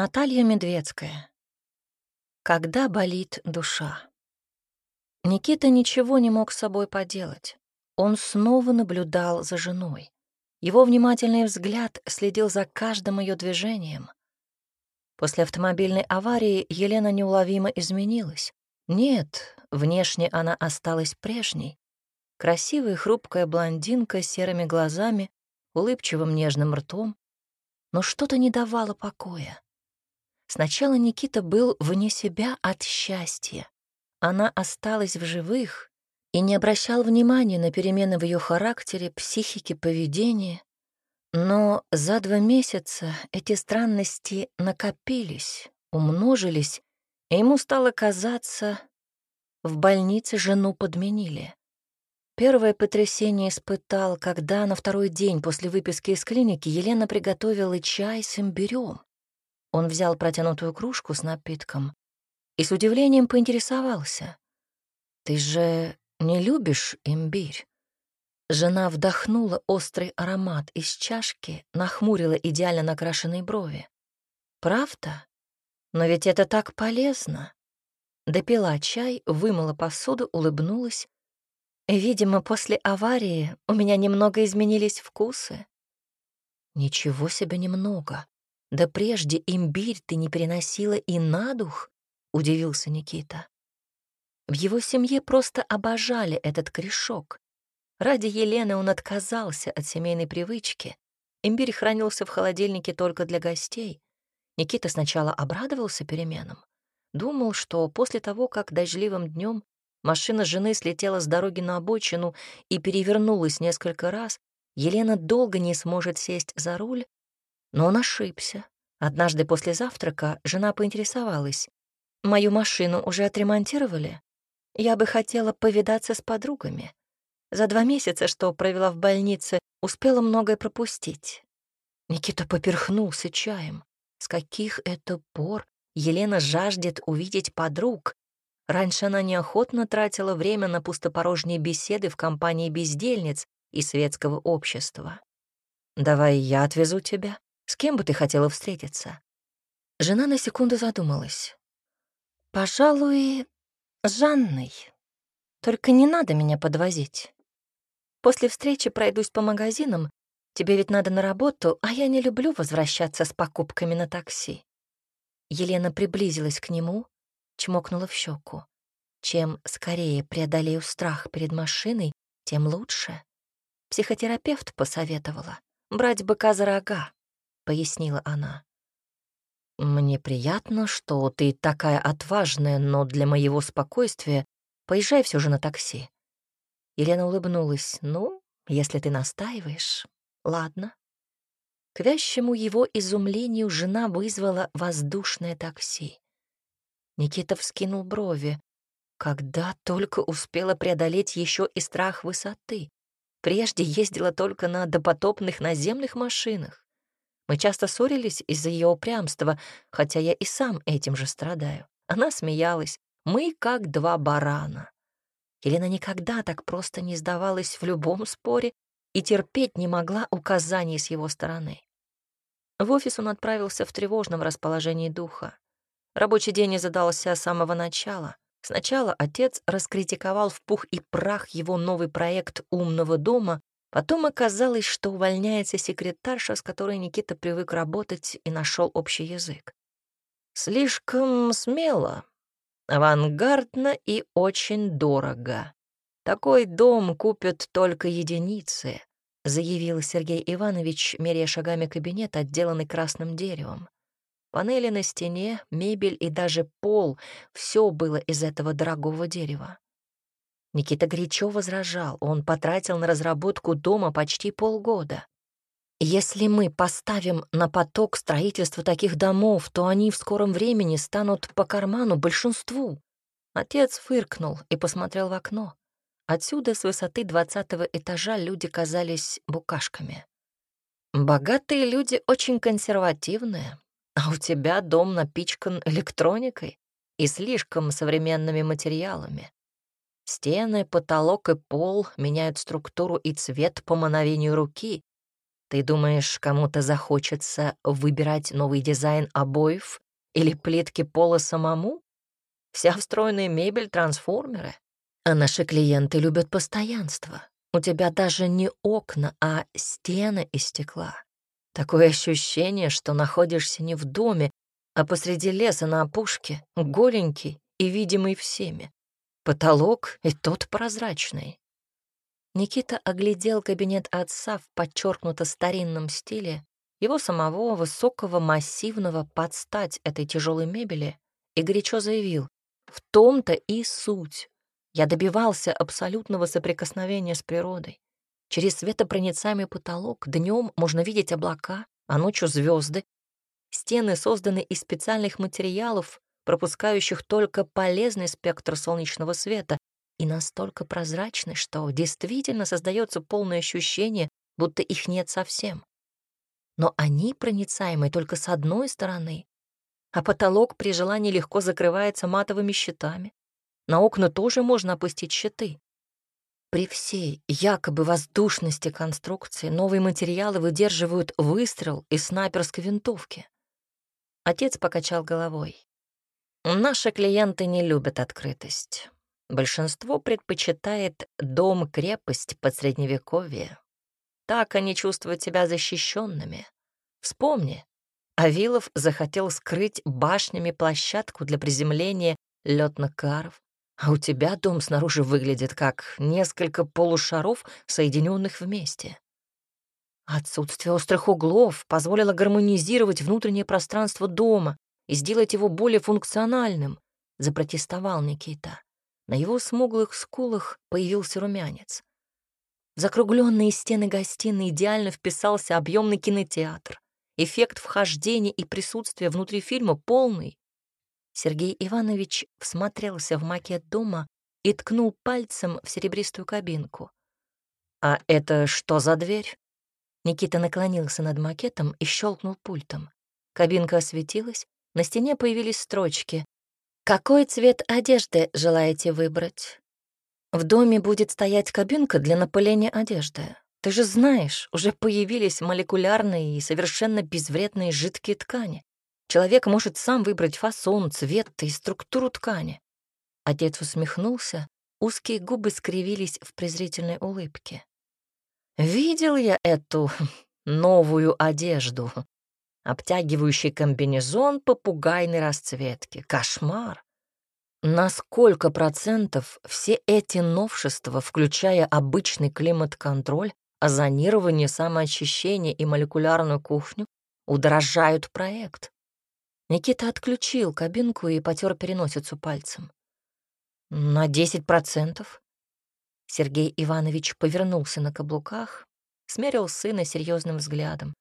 Наталья Медведская. Когда болит душа. Никита ничего не мог с собой поделать. Он снова наблюдал за женой. Его внимательный взгляд следил за каждым ее движением. После автомобильной аварии Елена неуловимо изменилась. Нет, внешне она осталась прежней. Красивая хрупкая блондинка с серыми глазами, улыбчивым нежным ртом. Но что-то не давало покоя. Сначала Никита был вне себя от счастья. Она осталась в живых и не обращал внимания на перемены в ее характере, психике, поведении. Но за два месяца эти странности накопились, умножились, и ему стало казаться, в больнице жену подменили. Первое потрясение испытал, когда на второй день после выписки из клиники Елена приготовила чай с имбирем. Он взял протянутую кружку с напитком и с удивлением поинтересовался. «Ты же не любишь имбирь?» Жена вдохнула острый аромат из чашки, нахмурила идеально накрашенные брови. «Правда? Но ведь это так полезно!» Допила чай, вымыла посуду, улыбнулась. «Видимо, после аварии у меня немного изменились вкусы». «Ничего себе немного!» Да прежде имбирь ты не переносила и на дух, удивился Никита. В его семье просто обожали этот корешок. Ради Елены он отказался от семейной привычки. Имбирь хранился в холодильнике только для гостей. Никита сначала обрадовался переменам. Думал, что после того, как дождливым днем машина жены слетела с дороги на обочину и перевернулась несколько раз, Елена долго не сможет сесть за руль, но он ошибся. Однажды после завтрака жена поинтересовалась. «Мою машину уже отремонтировали? Я бы хотела повидаться с подругами. За два месяца, что провела в больнице, успела многое пропустить». Никита поперхнулся чаем. С каких это пор Елена жаждет увидеть подруг? Раньше она неохотно тратила время на пустопорожние беседы в компании бездельниц и светского общества. «Давай я отвезу тебя», с кем бы ты хотела встретиться?» Жена на секунду задумалась. «Пожалуй, с Жанной. Только не надо меня подвозить. После встречи пройдусь по магазинам. Тебе ведь надо на работу, а я не люблю возвращаться с покупками на такси». Елена приблизилась к нему, чмокнула в щеку. Чем скорее преодолею страх перед машиной, тем лучше. Психотерапевт посоветовала брать быка за рога пояснила она. «Мне приятно, что ты такая отважная, но для моего спокойствия поезжай все же на такси». Елена улыбнулась. «Ну, если ты настаиваешь, ладно». К вящему его изумлению жена вызвала воздушное такси. Никита вскинул брови. Когда только успела преодолеть еще и страх высоты. Прежде ездила только на допотопных наземных машинах. Мы часто ссорились из-за ее упрямства, хотя я и сам этим же страдаю. Она смеялась. Мы как два барана. Елена никогда так просто не сдавалась в любом споре и терпеть не могла указаний с его стороны. В офис он отправился в тревожном расположении духа. Рабочий день не задался с самого начала. Сначала отец раскритиковал в пух и прах его новый проект умного дома, Потом оказалось, что увольняется секретарша, с которой Никита привык работать и нашел общий язык. Слишком смело, авангардно и очень дорого. Такой дом купят только единицы, заявил Сергей Иванович, меряя шагами кабинет, отделанный красным деревом. Панели на стене, мебель и даже пол — все было из этого дорогого дерева. Никита горячо возражал, он потратил на разработку дома почти полгода. Если мы поставим на поток строительство таких домов, то они в скором времени станут по карману большинству. Отец фыркнул и посмотрел в окно. Отсюда, с высоты двадцатого этажа, люди казались букашками. «Богатые люди очень консервативные, а у тебя дом напичкан электроникой и слишком современными материалами. Стены, потолок и пол меняют структуру и цвет по мановению руки. Ты думаешь, кому-то захочется выбирать новый дизайн обоев или плитки пола самому? Вся встроенная мебель — трансформеры. А наши клиенты любят постоянство. У тебя даже не окна, а стены из стекла. Такое ощущение, что находишься не в доме, а посреди леса на опушке, голенький и видимый всеми. Потолок и тот прозрачный. Никита оглядел кабинет отца в подчеркнуто старинном стиле, его самого высокого, массивного, под стать этой тяжелой мебели, и горячо заявил, в том-то и суть. Я добивался абсолютного соприкосновения с природой. Через светопроницаемый потолок днем можно видеть облака, а ночью звезды. Стены созданы из специальных материалов, пропускающих только полезный спектр солнечного света, и настолько прозрачны, что действительно создается полное ощущение, будто их нет совсем. Но они проницаемы только с одной стороны, а потолок при желании легко закрывается матовыми щитами. На окна тоже можно опустить щиты. При всей якобы воздушности конструкции новые материалы выдерживают выстрел из снайперской винтовки. Отец покачал головой. Наши клиенты не любят открытость. Большинство предпочитает дом-крепость под средневековье. Так они чувствуют себя защищенными. Вспомни, Авилов захотел скрыть башнями площадку для приземления лётнокаров, а у тебя дом снаружи выглядит как несколько полушаров, соединенных вместе. Отсутствие острых углов позволило гармонизировать внутреннее пространство дома и сделать его более функциональным, запротестовал Никита. На его смуглых скулах появился румянец. В закругленные стены гостиной идеально вписался объемный кинотеатр. Эффект вхождения и присутствия внутри фильма полный. Сергей Иванович всмотрелся в макет дома и ткнул пальцем в серебристую кабинку. «А это что за дверь?» Никита наклонился над макетом и щелкнул пультом. Кабинка осветилась, на стене появились строчки. «Какой цвет одежды желаете выбрать?» «В доме будет стоять кабинка для напыления одежды. Ты же знаешь, уже появились молекулярные и совершенно безвредные жидкие ткани. Человек может сам выбрать фасон, цвет и структуру ткани. Отец усмехнулся, узкие губы скривились в презрительной улыбке. Видел я эту новую одежду. Обтягивающий комбинезон попугайной расцветки. Кошмар. На сколько процентов все эти новшества, включая обычный климат-контроль, озонирование, самоочищение и молекулярную кухню, удорожают проект? Никита отключил кабинку и потер переносицу пальцем. «На десять процентов». Сергей Иванович повернулся на каблуках, смерил сына серьезным взглядом.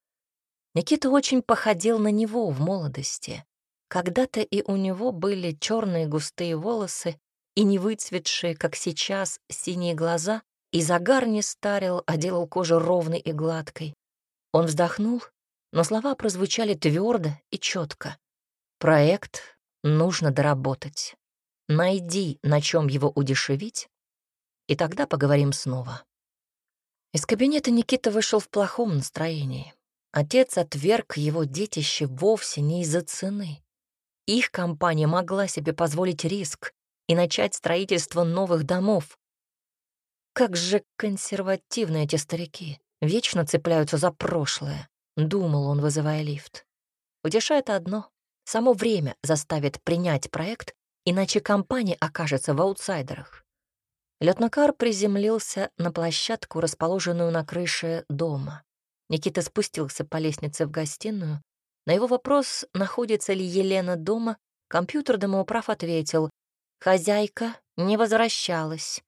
Никита очень походил на него в молодости. Когда-то и у него были черные густые волосы и не выцветшие, как сейчас, синие глаза, и загар не старил, а делал кожу ровной и гладкой. Он вздохнул, но слова прозвучали твердо и четко. Проект нужно доработать. Найди, на чем его удешевить, и тогда поговорим снова. Из кабинета Никита вышел в плохом настроении. Отец отверг его детище вовсе не из-за цены. Их компания могла себе позволить риск и начать строительство новых домов. Как же консервативны эти старики, вечно цепляются за прошлое, думал он, вызывая лифт. Утешает одно Само время заставит принять проект, иначе компания окажется в аутсайдерах. Лётнокар приземлился на площадку, расположенную на крыше дома. Никита спустился по лестнице в гостиную. На его вопрос, находится ли Елена дома, компьютер домоуправ ответил, «Хозяйка не возвращалась».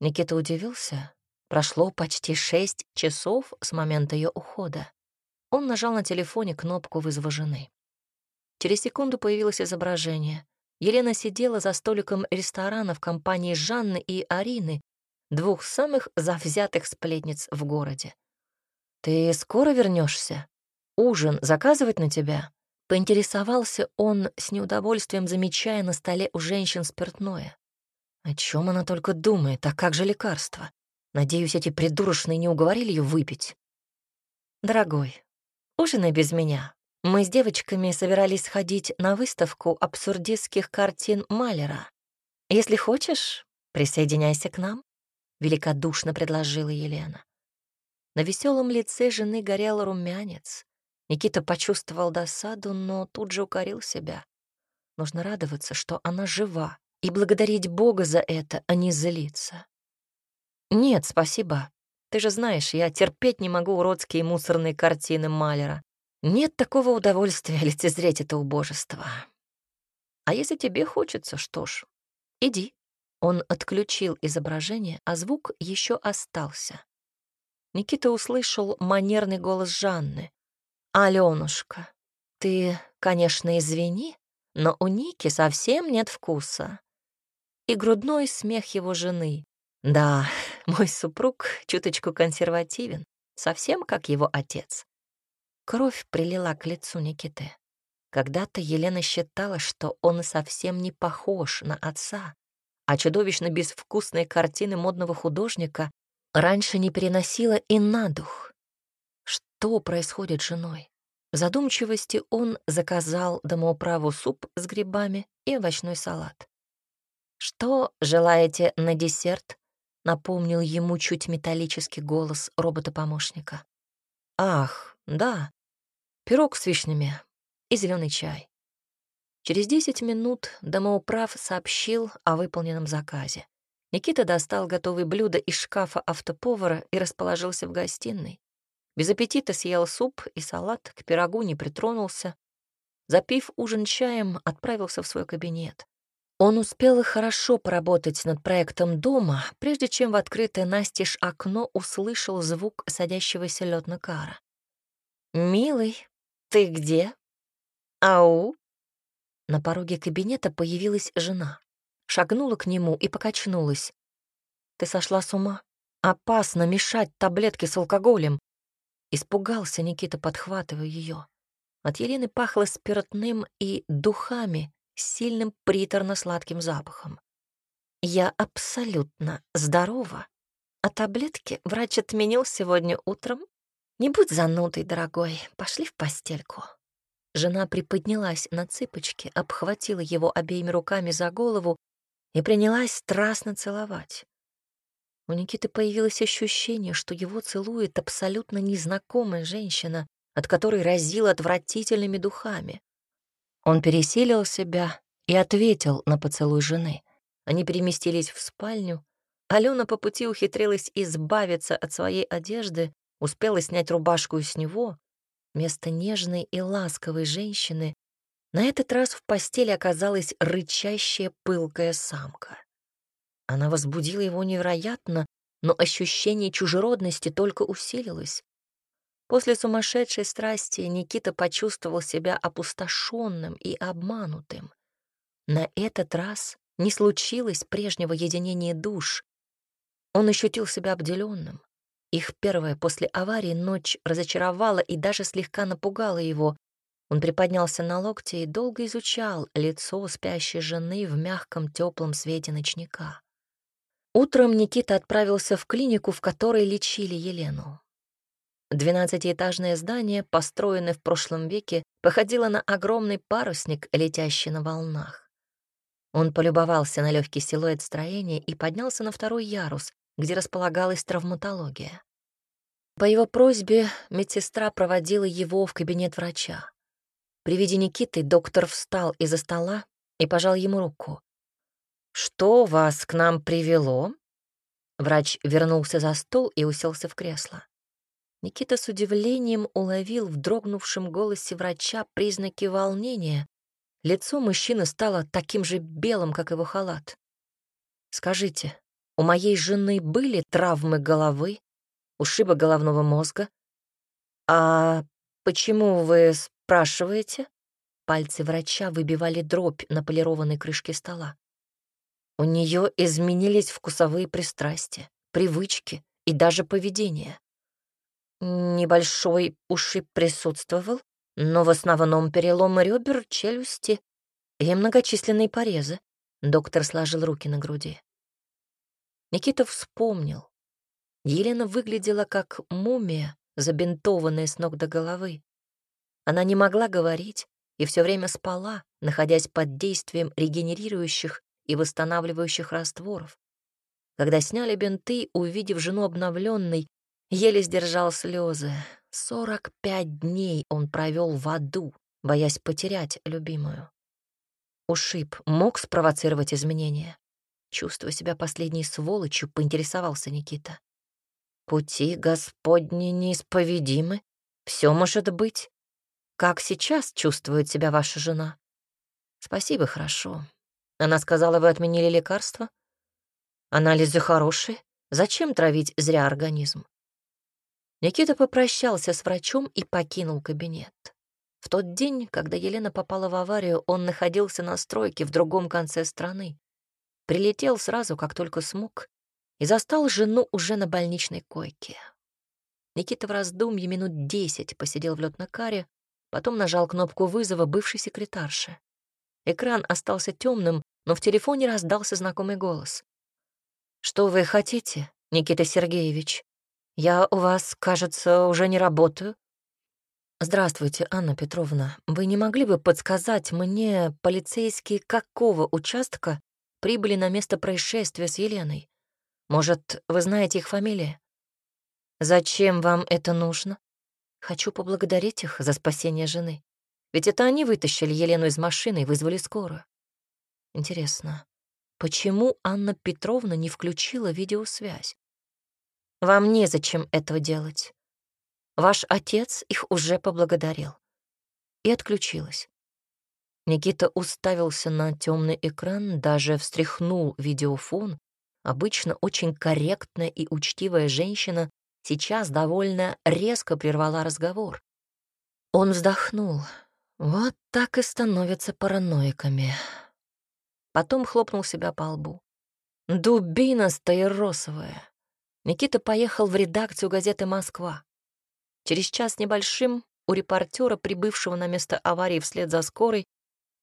Никита удивился. Прошло почти шесть часов с момента ее ухода. Он нажал на телефоне кнопку вызова жены. Через секунду появилось изображение. Елена сидела за столиком ресторана в компании Жанны и Арины, двух самых завзятых сплетниц в городе. «Ты скоро вернешься? Ужин заказывать на тебя?» Поинтересовался он с неудовольствием, замечая на столе у женщин спиртное. О чем она только думает, а как же лекарства? Надеюсь, эти придурочные не уговорили ее выпить. Дорогой, ужинай без меня. Мы с девочками собирались сходить на выставку абсурдистских картин Малера. Если хочешь, присоединяйся к нам», — великодушно предложила Елена. На веселом лице жены горел румянец. Никита почувствовал досаду, но тут же укорил себя. Нужно радоваться, что она жива, и благодарить Бога за это, а не злиться. «Нет, спасибо. Ты же знаешь, я терпеть не могу уродские мусорные картины Малера. Нет такого удовольствия лицезреть это убожество. А если тебе хочется, что ж, иди». Он отключил изображение, а звук еще остался. Никита услышал манерный голос Жанны. «Алёнушка, ты, конечно, извини, но у Ники совсем нет вкуса». И грудной смех его жены. «Да, мой супруг чуточку консервативен, совсем как его отец». Кровь прилила к лицу Никиты. Когда-то Елена считала, что он совсем не похож на отца, а чудовищно безвкусные картины модного художника раньше не переносила и на дух. Что происходит с женой? В задумчивости он заказал домоуправу суп с грибами и овощной салат. «Что желаете на десерт?» — напомнил ему чуть металлический голос робота-помощника. «Ах, да, пирог с вишнями и зеленый чай». Через десять минут домоуправ сообщил о выполненном заказе. Никита достал готовые блюда из шкафа автоповара и расположился в гостиной. Без аппетита съел суп и салат, к пирогу не притронулся. Запив ужин чаем, отправился в свой кабинет. Он успел хорошо поработать над проектом дома, прежде чем в открытое настежь окно услышал звук садящегося лётнокара. «Милый, ты где? Ау?» На пороге кабинета появилась жена. Шагнула к нему и покачнулась. «Ты сошла с ума? Опасно мешать таблетки с алкоголем. Испугался Никита, подхватывая ее. От Елены пахло спиртным и духами сильным приторно-сладким запахом. Я абсолютно здорова. А таблетки врач отменил сегодня утром. Не будь занудой, дорогой, пошли в постельку. Жена приподнялась на цыпочки, обхватила его обеими руками за голову и принялась страстно целовать. У Никиты появилось ощущение, что его целует абсолютно незнакомая женщина, от которой разила отвратительными духами. Он пересилил себя и ответил на поцелуй жены. Они переместились в спальню. Алена по пути ухитрилась избавиться от своей одежды, успела снять рубашку с него. Вместо нежной и ласковой женщины на этот раз в постели оказалась рычащая пылкая самка. Она возбудила его невероятно, но ощущение чужеродности только усилилось. После сумасшедшей страсти Никита почувствовал себя опустошенным и обманутым. На этот раз не случилось прежнего единения душ. Он ощутил себя обделенным. Их первая после аварии ночь разочаровала и даже слегка напугала его. Он приподнялся на локте и долго изучал лицо спящей жены в мягком теплом свете ночника. Утром Никита отправился в клинику, в которой лечили Елену. Двенадцатиэтажное здание, построенное в прошлом веке, походило на огромный парусник, летящий на волнах. Он полюбовался на легкий силуэт строения и поднялся на второй ярус, где располагалась травматология. По его просьбе медсестра проводила его в кабинет врача. При виде Никиты доктор встал из-за стола и пожал ему руку. «Что вас к нам привело?» Врач вернулся за стол и уселся в кресло. Никита с удивлением уловил в дрогнувшем голосе врача признаки волнения. Лицо мужчины стало таким же белым, как его халат. «Скажите, у моей жены были травмы головы, ушибы головного мозга? А почему вы спрашиваете?» Пальцы врача выбивали дробь на полированной крышке стола. У нее изменились вкусовые пристрастия, привычки и даже поведение. Небольшой ушиб присутствовал, но в основном переломы ребер, челюсти и многочисленные порезы. Доктор сложил руки на груди. Никита вспомнил. Елена выглядела как мумия, забинтованная с ног до головы. Она не могла говорить и все время спала, находясь под действием регенерирующих и восстанавливающих растворов. Когда сняли бинты, увидев жену обновленной, еле сдержал слезы. Сорок пять дней он провел в аду, боясь потерять любимую. Ушиб мог спровоцировать изменения. Чувствуя себя последней сволочью, поинтересовался Никита. «Пути Господни неисповедимы. Все может быть. Как сейчас чувствует себя ваша жена?» «Спасибо, хорошо. Она сказала, вы отменили лекарства?» «Анализы хорошие. Зачем травить зря организм?» Никита попрощался с врачом и покинул кабинет. В тот день, когда Елена попала в аварию, он находился на стройке в другом конце страны. Прилетел сразу, как только смог, и застал жену уже на больничной койке. Никита в раздумье минут десять посидел в лётной каре, потом нажал кнопку вызова бывшей секретарши. Экран остался темным, но в телефоне раздался знакомый голос. «Что вы хотите, Никита Сергеевич? Я у вас, кажется, уже не работаю». «Здравствуйте, Анна Петровна. Вы не могли бы подсказать мне, полицейские какого участка прибыли на место происшествия с Еленой? Может, вы знаете их фамилии? Зачем вам это нужно? Хочу поблагодарить их за спасение жены. Ведь это они вытащили Елену из машины и вызвали скорую. Интересно, почему Анна Петровна не включила видеосвязь? Вам незачем этого делать. Ваш отец их уже поблагодарил. И отключилась. Никита уставился на темный экран, даже встряхнул видеофон. Обычно очень корректная и учтивая женщина сейчас довольно резко прервала разговор. Он вздохнул. Вот так и становятся параноиками. Потом хлопнул себя по лбу. Дубина стаиросовая. Никита поехал в редакцию газеты «Москва». Через час небольшим у репортера, прибывшего на место аварии вслед за скорой,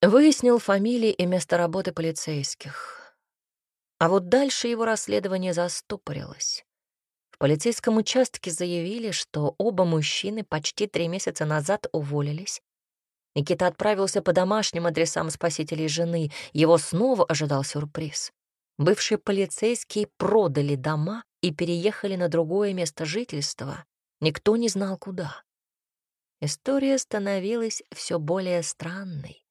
выяснил фамилии и место работы полицейских. А вот дальше его расследование застопорилось. Полицейском участке заявили, что оба мужчины почти три месяца назад уволились. Никита отправился по домашним адресам спасителей жены. Его снова ожидал сюрприз. Бывшие полицейские продали дома и переехали на другое место жительства. Никто не знал, куда. История становилась все более странной.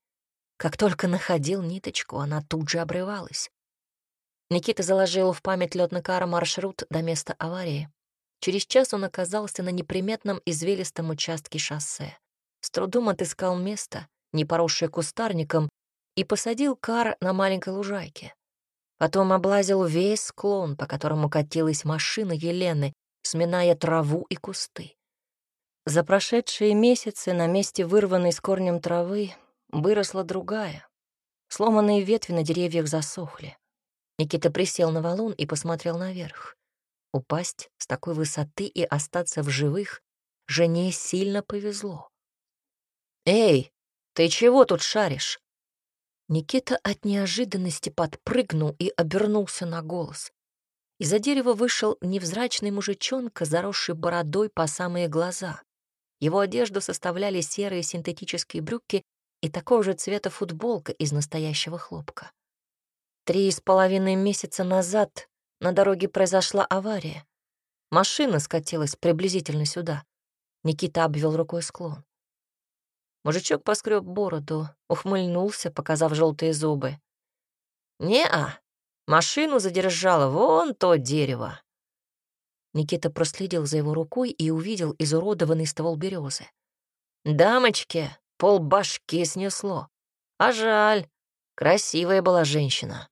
Как только находил ниточку, она тут же обрывалась. Никита заложил в память лётнокара маршрут до места аварии. Через час он оказался на неприметном извилистом участке шоссе. С трудом отыскал место, не поросшее кустарником, и посадил кар на маленькой лужайке. Потом облазил весь склон, по которому катилась машина Елены, сминая траву и кусты. За прошедшие месяцы на месте вырванной с корнем травы выросла другая. Сломанные ветви на деревьях засохли. Никита присел на валун и посмотрел наверх. Упасть с такой высоты и остаться в живых жене сильно повезло. «Эй, ты чего тут шаришь?» Никита от неожиданности подпрыгнул и обернулся на голос. Из-за дерева вышел невзрачный мужичонка, заросший бородой по самые глаза. Его одежду составляли серые синтетические брюки и такого же цвета футболка из настоящего хлопка. Три с половиной месяца назад на дороге произошла авария. Машина скатилась приблизительно сюда. Никита обвел рукой склон. Мужичок поскреб бороду, ухмыльнулся, показав желтые зубы. «Не-а, машину задержало вон то дерево». Никита проследил за его рукой и увидел изуродованный ствол березы. «Дамочке полбашки снесло. А жаль, красивая была женщина».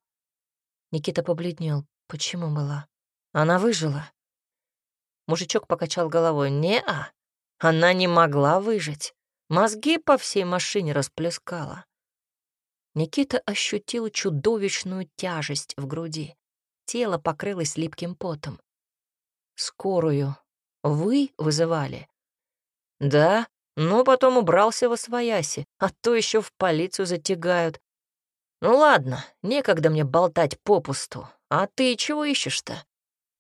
Никита побледнел. Почему была? Она выжила. Мужичок покачал головой. «Не-а, она не могла выжить. Мозги по всей машине расплескала. Никита ощутил чудовищную тяжесть в груди. Тело покрылось липким потом. «Скорую вы вызывали?» «Да, но потом убрался во свояси, а то еще в полицию затягают. Ну ладно, некогда мне болтать попусту. А ты чего ищешь-то?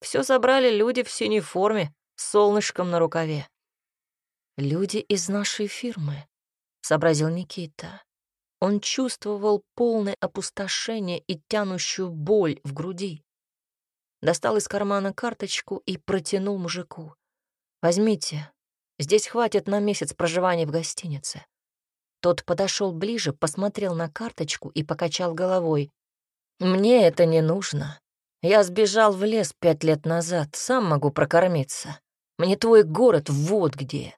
Все забрали люди в синей форме, с солнышком на рукаве. «Люди из нашей фирмы», — сообразил Никита. Он чувствовал полное опустошение и тянущую боль в груди. Достал из кармана карточку и протянул мужику. «Возьмите, здесь хватит на месяц проживания в гостинице». Тот подошел ближе, посмотрел на карточку и покачал головой. «Мне это не нужно. Я сбежал в лес пять лет назад, сам могу прокормиться. Мне твой город вот где».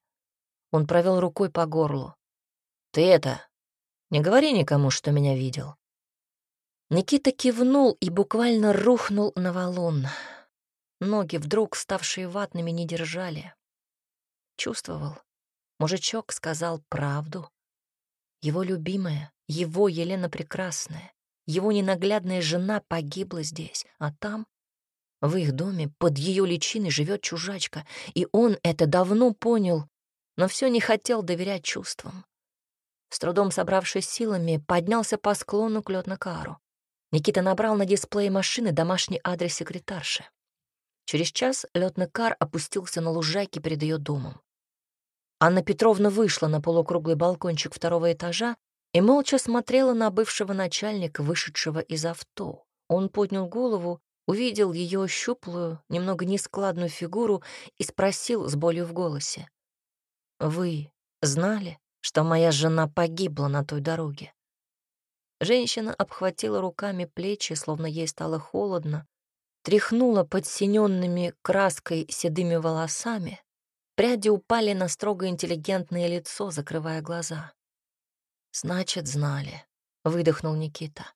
Он провел рукой по горлу. «Ты это, не говори никому, что меня видел». Никита кивнул и буквально рухнул на валун. Ноги, вдруг ставшие ватными, не держали. Чувствовал. Мужичок сказал правду. Его любимая, его Елена Прекрасная, его ненаглядная жена погибла здесь, а там, в их доме, под ее личиной живет чужачка, и он это давно понял, но все не хотел доверять чувствам. С трудом собравшись силами, поднялся по склону к Лётнакару. Никита набрал на дисплее машины домашний адрес секретарши. Через час Лётнакар опустился на лужайке перед ее домом. Анна Петровна вышла на полукруглый балкончик второго этажа и молча смотрела на бывшего начальника, вышедшего из авто. Он поднял голову, увидел ее щуплую, немного нескладную фигуру и спросил с болью в голосе. «Вы знали, что моя жена погибла на той дороге?» Женщина обхватила руками плечи, словно ей стало холодно, тряхнула подсиненными краской седыми волосами, Пряди упали на строго интеллигентное лицо, закрывая глаза. «Значит, знали», — выдохнул Никита.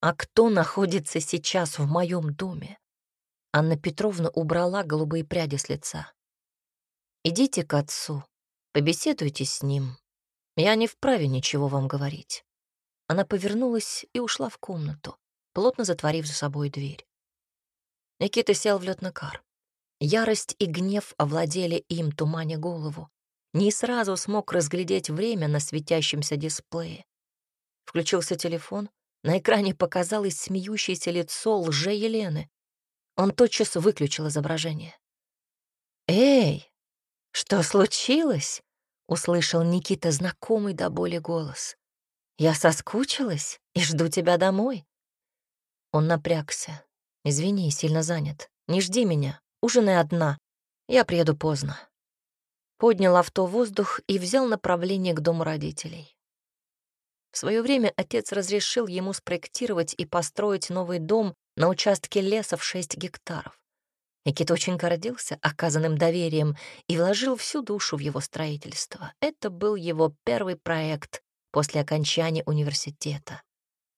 «А кто находится сейчас в моем доме?» Анна Петровна убрала голубые пряди с лица. «Идите к отцу, побеседуйте с ним. Я не вправе ничего вам говорить». Она повернулась и ушла в комнату, плотно затворив за собой дверь. Никита сел в лётный кар. Ярость и гнев овладели им, туманя голову. Не сразу смог разглядеть время на светящемся дисплее. Включился телефон. На экране показалось смеющееся лицо лже Елены. Он тотчас выключил изображение. «Эй, что случилось?» — услышал Никита знакомый до боли голос. «Я соскучилась и жду тебя домой». Он напрягся. «Извини, сильно занят. Не жди меня. Ужинай одна. Я приеду поздно. Поднял авто в воздух и взял направление к дому родителей. В свое время отец разрешил ему спроектировать и построить новый дом на участке леса в 6 гектаров. Никита очень гордился оказанным доверием и вложил всю душу в его строительство. Это был его первый проект после окончания университета.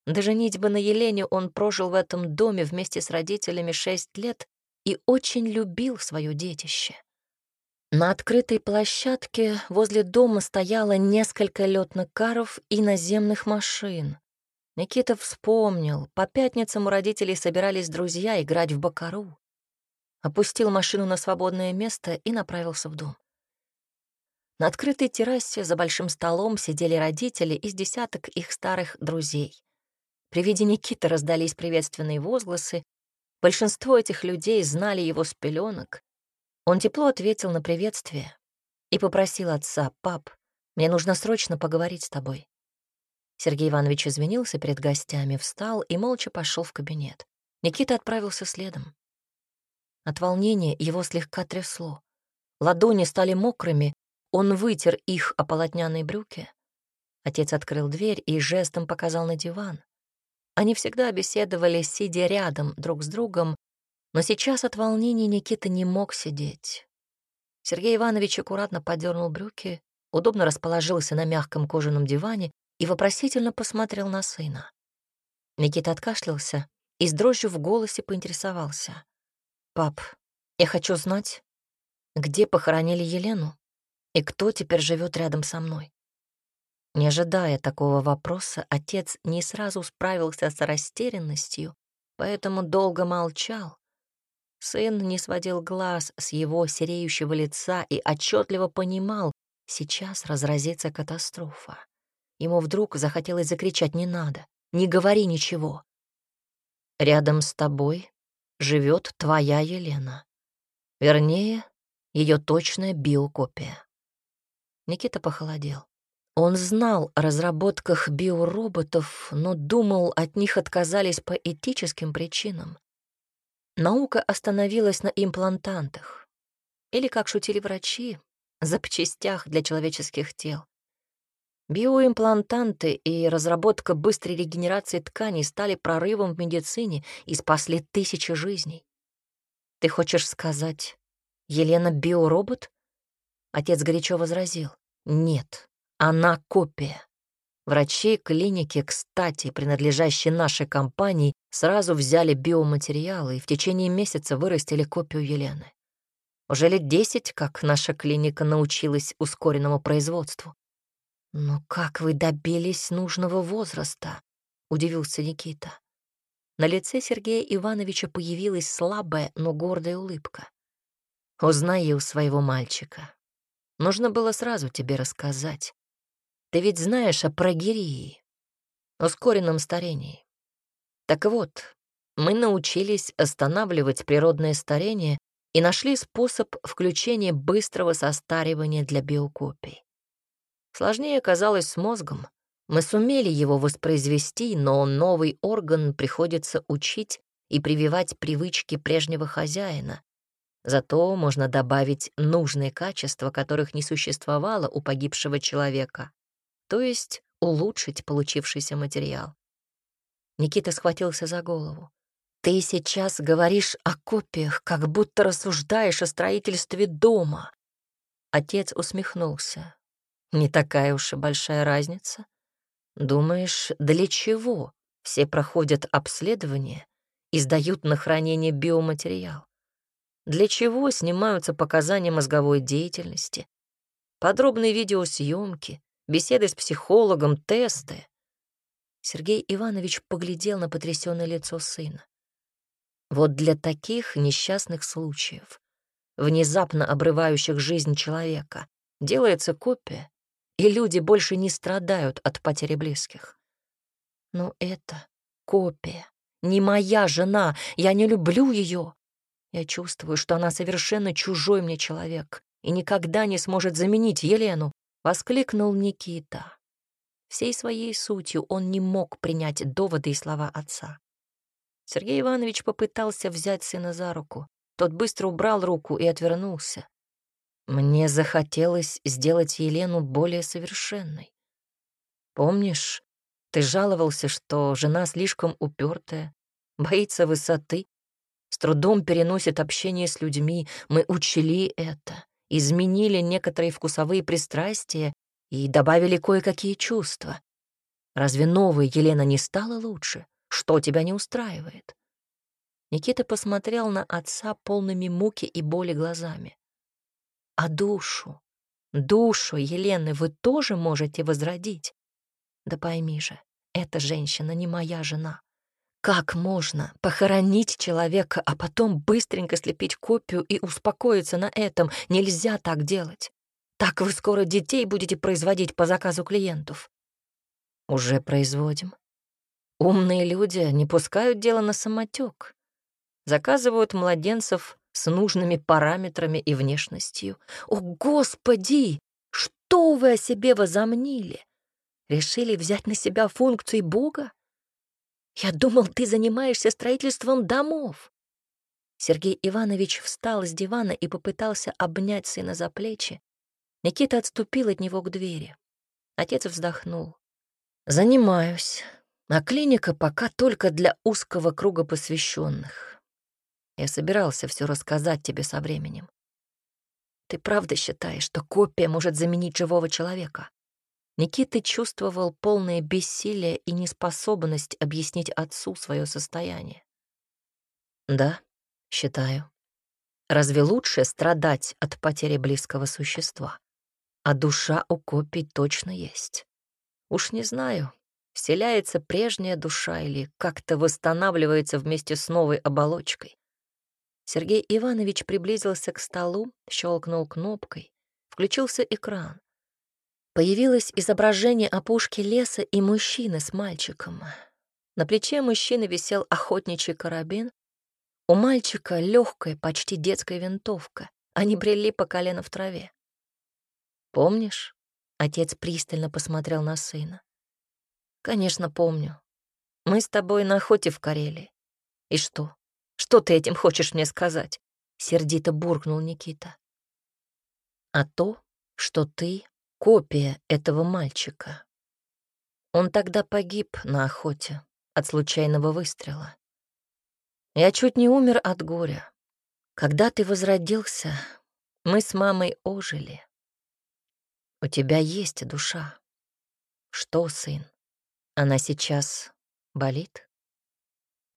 До женитьбы на Елене он прожил в этом доме вместе с родителями шесть лет и очень любил свое детище. На открытой площадке возле дома стояло несколько летных каров и наземных машин. Никита вспомнил, по пятницам у родителей собирались друзья играть в бакару. Опустил машину на свободное место и направился в дом. На открытой террасе за большим столом сидели родители из десяток их старых друзей. При виде Никиты раздались приветственные возгласы, Большинство этих людей знали его с пеленок. Он тепло ответил на приветствие и попросил отца, «Пап, мне нужно срочно поговорить с тобой». Сергей Иванович извинился перед гостями, встал и молча пошел в кабинет. Никита отправился следом. От волнения его слегка трясло. Ладони стали мокрыми, он вытер их о полотняные брюки. Отец открыл дверь и жестом показал на диван. Они всегда беседовали, сидя рядом друг с другом, но сейчас от волнения Никита не мог сидеть. Сергей Иванович аккуратно подернул брюки, удобно расположился на мягком кожаном диване и вопросительно посмотрел на сына. Никита откашлялся и с дрожью в голосе поинтересовался. «Пап, я хочу знать, где похоронили Елену и кто теперь живет рядом со мной?» Не ожидая такого вопроса, отец не сразу справился с растерянностью, поэтому долго молчал. Сын не сводил глаз с его сереющего лица и отчетливо понимал, сейчас разразится катастрофа. Ему вдруг захотелось закричать «не надо, не говори ничего». «Рядом с тобой живет твоя Елена. Вернее, ее точная биокопия. Никита похолодел. Он знал о разработках биороботов, но думал, от них отказались по этическим причинам. Наука остановилась на имплантантах. Или, как шутили врачи, запчастях для человеческих тел. Биоимплантанты и разработка быстрой регенерации тканей стали прорывом в медицине и спасли тысячи жизней. Ты хочешь сказать, Елена биоробот? Отец горячо возразил. Нет, она копия. Врачи клиники, кстати, принадлежащие нашей компании, сразу взяли биоматериалы и в течение месяца вырастили копию Елены. Уже лет десять, как наша клиника научилась ускоренному производству. «Но как вы добились нужного возраста?» — удивился Никита. На лице Сергея Ивановича появилась слабая, но гордая улыбка. «Узнай у своего мальчика. Нужно было сразу тебе рассказать. Ты ведь знаешь о прогерии, ускоренном старении. Так вот, мы научились останавливать природное старение и нашли способ включения быстрого состаривания для биокопий. Сложнее оказалось с мозгом. Мы сумели его воспроизвести, но новый орган приходится учить и прививать привычки прежнего хозяина. Зато можно добавить нужные качества, которых не существовало у погибшего человека то есть улучшить получившийся материал. Никита схватился за голову. «Ты сейчас говоришь о копиях, как будто рассуждаешь о строительстве дома». Отец усмехнулся. «Не такая уж и большая разница. Думаешь, для чего все проходят обследование и сдают на хранение биоматериал? Для чего снимаются показания мозговой деятельности, подробные видеосъемки, беседы с психологом, тесты. Сергей Иванович поглядел на потрясённое лицо сына. Вот для таких несчастных случаев, внезапно обрывающих жизнь человека, делается копия, и люди больше не страдают от потери близких. Но это копия, не моя жена, я не люблю ее. Я чувствую, что она совершенно чужой мне человек и никогда не сможет заменить Елену. — воскликнул Никита. Всей своей сутью он не мог принять доводы и слова отца. Сергей Иванович попытался взять сына за руку. Тот быстро убрал руку и отвернулся. Мне захотелось сделать Елену более совершенной. Помнишь, ты жаловался, что жена слишком упертая, боится высоты, с трудом переносит общение с людьми. Мы учли это изменили некоторые вкусовые пристрастия и добавили кое-какие чувства. Разве новая Елена не стала лучше? Что тебя не устраивает? Никита посмотрел на отца полными муки и боли глазами. А душу, душу Елены вы тоже можете возродить? Да пойми же, эта женщина не моя жена. Как можно похоронить человека, а потом быстренько слепить копию и успокоиться на этом? Нельзя так делать. Так вы скоро детей будете производить по заказу клиентов. Уже производим. Умные люди не пускают дело на самотек. Заказывают младенцев с нужными параметрами и внешностью. О, Господи! Что вы о себе возомнили? Решили взять на себя функции Бога? Я думал, ты занимаешься строительством домов. Сергей Иванович встал с дивана и попытался обнять сына за плечи. Никита отступил от него к двери. Отец вздохнул. «Занимаюсь, а клиника пока только для узкого круга посвященных. Я собирался все рассказать тебе со временем. Ты правда считаешь, что копия может заменить живого человека? Никита чувствовал полное бессилие и неспособность объяснить отцу свое состояние. «Да, считаю. Разве лучше страдать от потери близкого существа? А душа у копий точно есть. Уж не знаю, вселяется прежняя душа или как-то восстанавливается вместе с новой оболочкой. Сергей Иванович приблизился к столу, щелкнул кнопкой, включился экран. Появилось изображение опушки леса и мужчины с мальчиком. На плече мужчины висел охотничий карабин. У мальчика легкая, почти детская винтовка. Они брели по колено в траве. «Помнишь, Отец пристально посмотрел на сына. «Конечно, помню. Мы с тобой на охоте в Карелии. И что? Что ты этим хочешь мне сказать?» Сердито буркнул Никита. «А то, что ты — копия этого мальчика. Он тогда погиб на охоте от случайного выстрела. Я чуть не умер от горя. Когда ты возродился, мы с мамой ожили. У тебя есть душа. Что, сын, она сейчас болит?